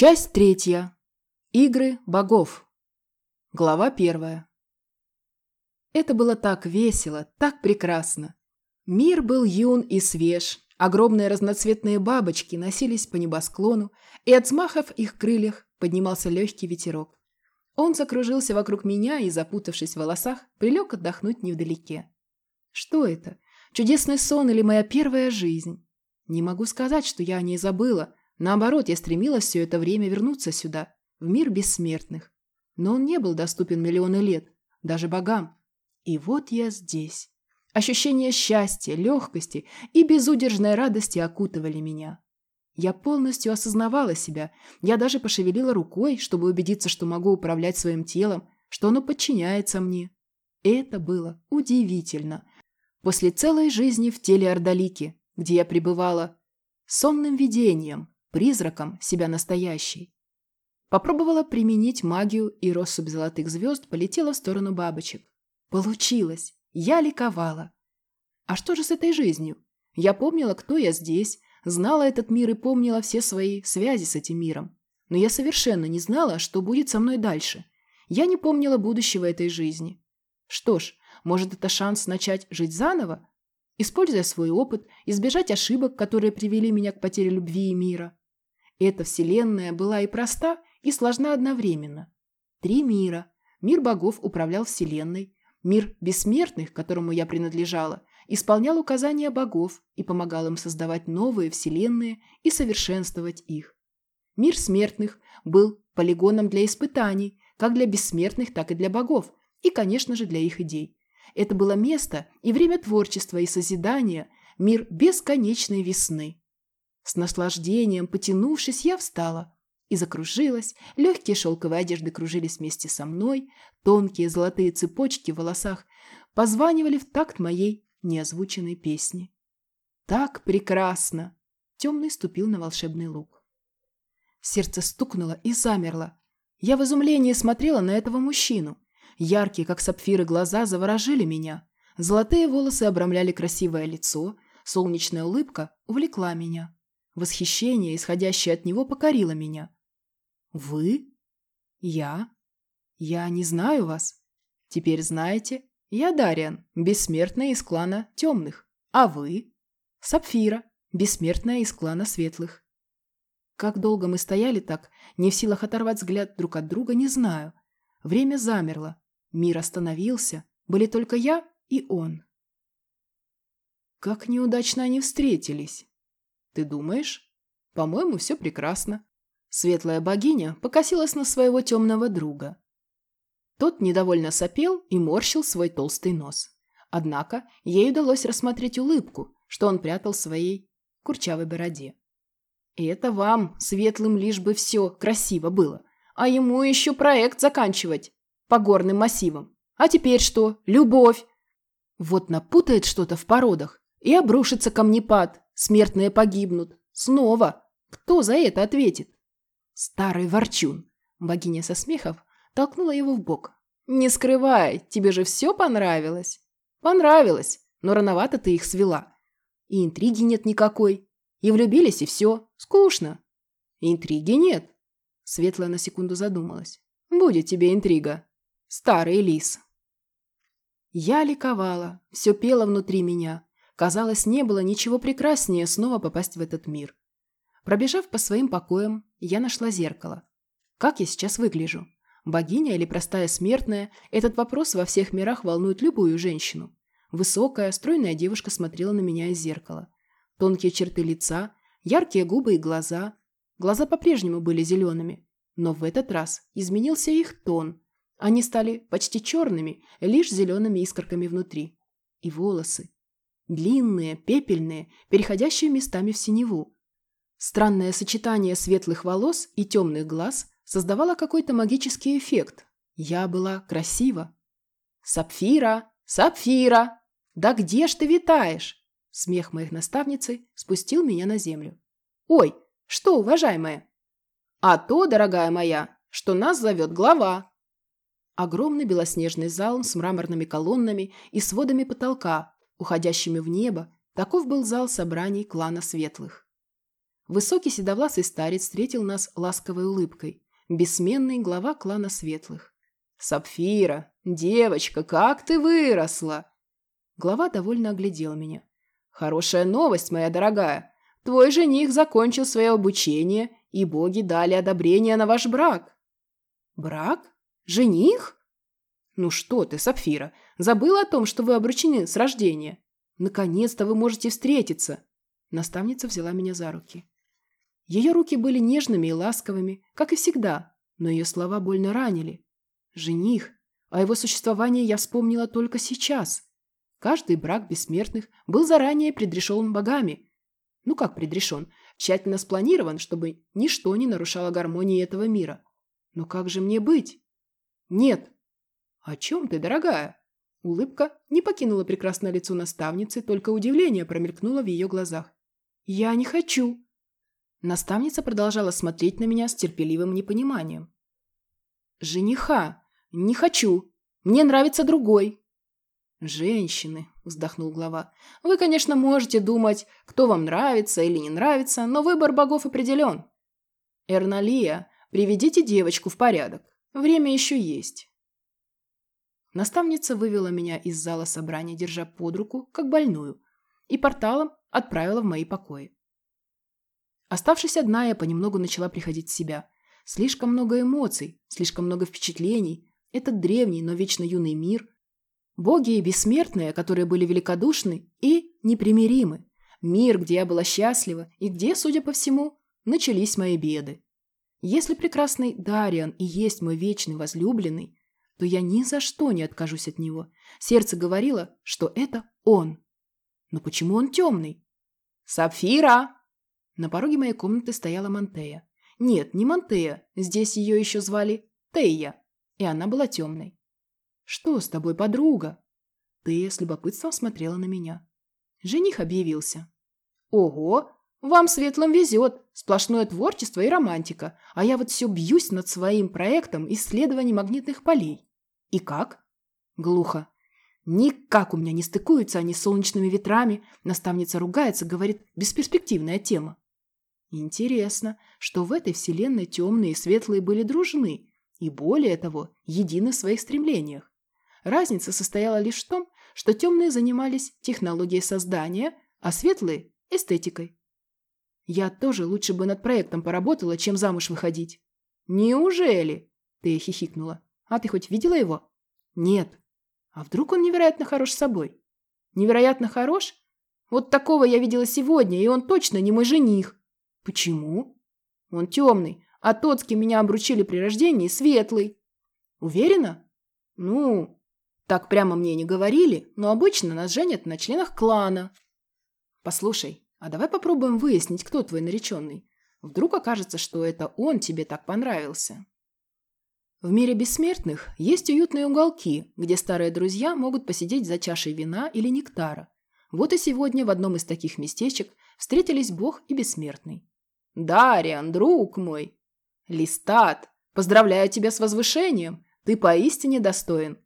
Часть третья. Игры богов. Глава первая. Это было так весело, так прекрасно. Мир был юн и свеж, огромные разноцветные бабочки носились по небосклону, и от взмахов их крыльях поднимался легкий ветерок. Он закружился вокруг меня и, запутавшись в волосах, прилег отдохнуть невдалеке. Что это? Чудесный сон или моя первая жизнь? Не могу сказать, что я о ней забыла – Наоборот, я стремилась все это время вернуться сюда, в мир бессмертных. Но он не был доступен миллионы лет, даже богам. И вот я здесь. Ощущение счастья, легкости и безудержной радости окутывали меня. Я полностью осознавала себя. Я даже пошевелила рукой, чтобы убедиться, что могу управлять своим телом, что оно подчиняется мне. Это было удивительно. После целой жизни в теле Ордалики, где я пребывала сонным видением, призраком себя настоящей. Попробовала применить магию, и россыпь золотых звезд полетела в сторону бабочек. Получилось! Я ликовала. А что же с этой жизнью? Я помнила, кто я здесь, знала этот мир и помнила все свои связи с этим миром. Но я совершенно не знала, что будет со мной дальше. Я не помнила будущего этой жизни. Что ж, может, это шанс начать жить заново? Используя свой опыт, избежать ошибок, которые привели меня к потере любви и мира. Эта вселенная была и проста, и сложна одновременно. Три мира. Мир богов управлял вселенной. Мир бессмертных, которому я принадлежала, исполнял указания богов и помогал им создавать новые вселенные и совершенствовать их. Мир смертных был полигоном для испытаний, как для бессмертных, так и для богов, и, конечно же, для их идей. Это было место и время творчества и созидания, мир бесконечной весны. С наслаждением, потянувшись, я встала и закружилась. Легкие шелковые одежды кружились вместе со мной, тонкие золотые цепочки в волосах позванивали в такт моей неозвученной песни. «Так прекрасно!» Темный ступил на волшебный луг. Сердце стукнуло и замерло. Я в изумлении смотрела на этого мужчину. Яркие, как сапфиры, глаза заворожили меня. Золотые волосы обрамляли красивое лицо, солнечная улыбка увлекла меня. Восхищение, исходящее от него, покорило меня. «Вы? Я? Я не знаю вас. Теперь знаете, я Дариан, бессмертная из клана темных. А вы? Сапфира, бессмертная из клана светлых. Как долго мы стояли так, не в силах оторвать взгляд друг от друга, не знаю. Время замерло, мир остановился, были только я и он. Как неудачно они встретились. Ты думаешь? По-моему, все прекрасно. Светлая богиня покосилась на своего темного друга. Тот недовольно сопел и морщил свой толстый нос. Однако ей удалось рассмотреть улыбку, что он прятал своей курчавой бороде. И это вам, светлым, лишь бы все красиво было. А ему еще проект заканчивать по горным массивам. А теперь что? Любовь. Вот напутает что-то в породах и обрушится камнепад, Смертные погибнут. Снова. Кто за это ответит? Старый ворчун. Богиня со смехов толкнула его в бок. Не скрывай, тебе же все понравилось. Понравилось, но рановато ты их свела. И интриги нет никакой. И влюбились, и все. Скучно. Интриги нет. Светлая на секунду задумалась. Будет тебе интрига. Старый лис. Я ликовала. Все пело внутри меня. Казалось, не было ничего прекраснее снова попасть в этот мир. Пробежав по своим покоям, я нашла зеркало. Как я сейчас выгляжу? Богиня или простая смертная? Этот вопрос во всех мирах волнует любую женщину. Высокая, стройная девушка смотрела на меня из зеркала. Тонкие черты лица, яркие губы и глаза. Глаза по-прежнему были зелеными, но в этот раз изменился их тон. Они стали почти черными, лишь зелеными искорками внутри. И волосы. Длинные, пепельные, переходящие местами в синеву. Странное сочетание светлых волос и темных глаз создавало какой-то магический эффект. Я была красива. «Сапфира! Сапфира! Да где ж ты витаешь?» Смех моих наставницы спустил меня на землю. «Ой, что, уважаемая?» «А то, дорогая моя, что нас зовет глава». Огромный белоснежный зал с мраморными колоннами и сводами потолка уходящими в небо, таков был зал собраний клана Светлых. Высокий седовласый старец встретил нас ласковой улыбкой. Бессменный глава клана Светлых. «Сапфира, девочка, как ты выросла!» Глава довольно оглядел меня. «Хорошая новость, моя дорогая. Твой жених закончил свое обучение, и боги дали одобрение на ваш брак». «Брак? Жених?» «Ну что ты, Сапфира, забыла о том, что вы обручены с рождения? Наконец-то вы можете встретиться!» Наставница взяла меня за руки. Ее руки были нежными и ласковыми, как и всегда, но ее слова больно ранили. Жених. О его существовании я вспомнила только сейчас. Каждый брак бессмертных был заранее предрешен богами. Ну как предрешен? Тщательно спланирован, чтобы ничто не нарушало гармонии этого мира. Но как же мне быть? Нет. О чем ты, дорогая? Улыбка не покинула прекрасное лицо наставницы, только удивление промелькнуло в ее глазах. «Я не хочу!» Наставница продолжала смотреть на меня с терпеливым непониманием. «Жениха! Не хочу! Мне нравится другой!» «Женщины!» – вздохнул глава. «Вы, конечно, можете думать, кто вам нравится или не нравится, но выбор богов определен. Эрналия, приведите девочку в порядок. Время еще есть». Наставница вывела меня из зала собрания, держа под руку, как больную, и порталом отправила в мои покои. Оставшись одна, я понемногу начала приходить в себя. Слишком много эмоций, слишком много впечатлений. Этот древний, но вечно юный мир. Боги и бессмертные, которые были великодушны и непримиримы. Мир, где я была счастлива и где, судя по всему, начались мои беды. Если прекрасный Дариан и есть мой вечный возлюбленный, то я ни за что не откажусь от него. Сердце говорило, что это он. Но почему он темный? «Сапфира!» На пороге моей комнаты стояла Монтея. Нет, не Монтея, здесь ее еще звали Тея, и она была темной. «Что с тобой, подруга?» Тея с любопытством смотрела на меня. Жених объявился. «Ого! Вам светлым везет! Сплошное творчество и романтика, а я вот все бьюсь над своим проектом исследования магнитных полей. «И как?» Глухо. «Никак у меня не стыкуются они с солнечными ветрами. Наставница ругается, говорит, бесперспективная тема». Интересно, что в этой вселенной темные и светлые были дружны, и более того, едины в своих стремлениях. Разница состояла лишь в том, что темные занимались технологией создания, а светлые – эстетикой. Я тоже лучше бы над проектом поработала, чем замуж выходить. «Неужели?» – ты хихикнула. А ты хоть видела его? Нет. А вдруг он невероятно хорош собой? Невероятно хорош? Вот такого я видела сегодня, и он точно не мой жених. Почему? Он темный, а тот, с кем меня обручили при рождении, светлый. Уверена? Ну, так прямо мне не говорили, но обычно нас женят на членах клана. Послушай, а давай попробуем выяснить, кто твой нареченный. Вдруг окажется, что это он тебе так понравился. В мире бессмертных есть уютные уголки, где старые друзья могут посидеть за чашей вина или нектара. Вот и сегодня в одном из таких местечек встретились Бог и Бессмертный. «Дариан, друг мой!» «Листат, поздравляю тебя с возвышением! Ты поистине достоин!»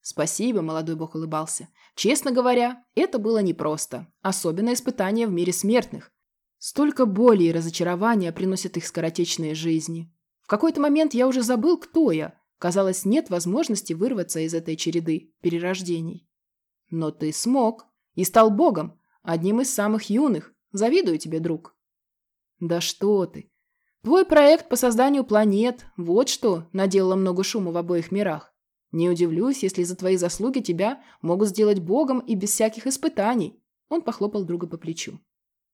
«Спасибо», – молодой бог улыбался. «Честно говоря, это было непросто. Особенно испытание в мире смертных. Столько боли и разочарования приносят их скоротечные жизни. Какой-то момент я уже забыл, кто я. Казалось, нет возможности вырваться из этой череды перерождений. Но ты смог и стал богом, одним из самых юных. Завидую тебе, друг. Да что ты. Твой проект по созданию планет, вот что, наделало много шума в обоих мирах. Не удивлюсь, если за твои заслуги тебя могут сделать богом и без всяких испытаний. Он похлопал друга по плечу.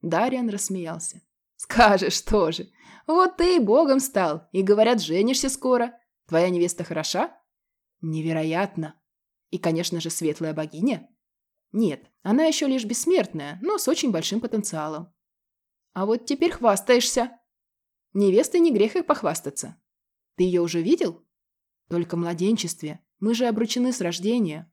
Дариан рассмеялся. Скажешь тоже. Вот ты и богом стал. И, говорят, женишься скоро. Твоя невеста хороша? Невероятно. И, конечно же, светлая богиня? Нет, она еще лишь бессмертная, но с очень большим потенциалом. А вот теперь хвастаешься. Невестой не грех их похвастаться. Ты ее уже видел? Только в младенчестве. Мы же обручены с рождения.